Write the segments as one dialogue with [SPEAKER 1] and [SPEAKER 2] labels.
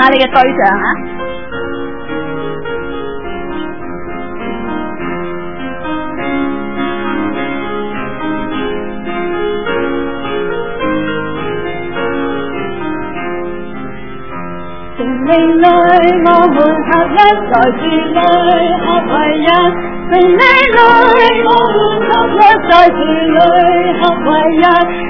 [SPEAKER 1] 下你嘅對象啊！
[SPEAKER 2] 情命裏，我們合一來自愛合為一。情命裏，我們合一在自愛合為一。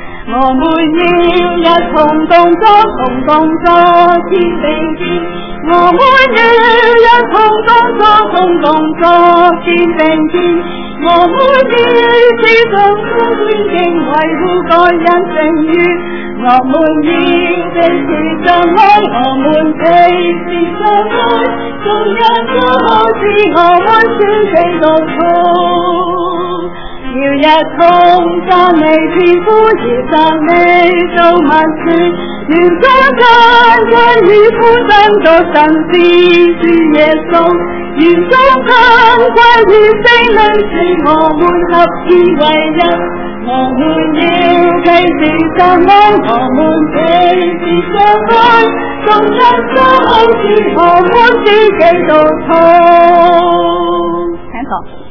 [SPEAKER 2] 我每一同动作，同动作天并天。我每一同动作，同动作天并天。我每日世上爱，仍维护个人情愿。我每日是相爱，我们彼此相爱，做一个爱是我爱宣地当初。朝日同讚美，天呼而讚美做萬事。愿將讚嘆與孤欣作神詩，是耶穌。愿將讚嘆于聲淚，是我们合意為人。我们要继是讚美，我们彼此相爱，縱將心空是何堪知己獨坐。
[SPEAKER 1] 请過。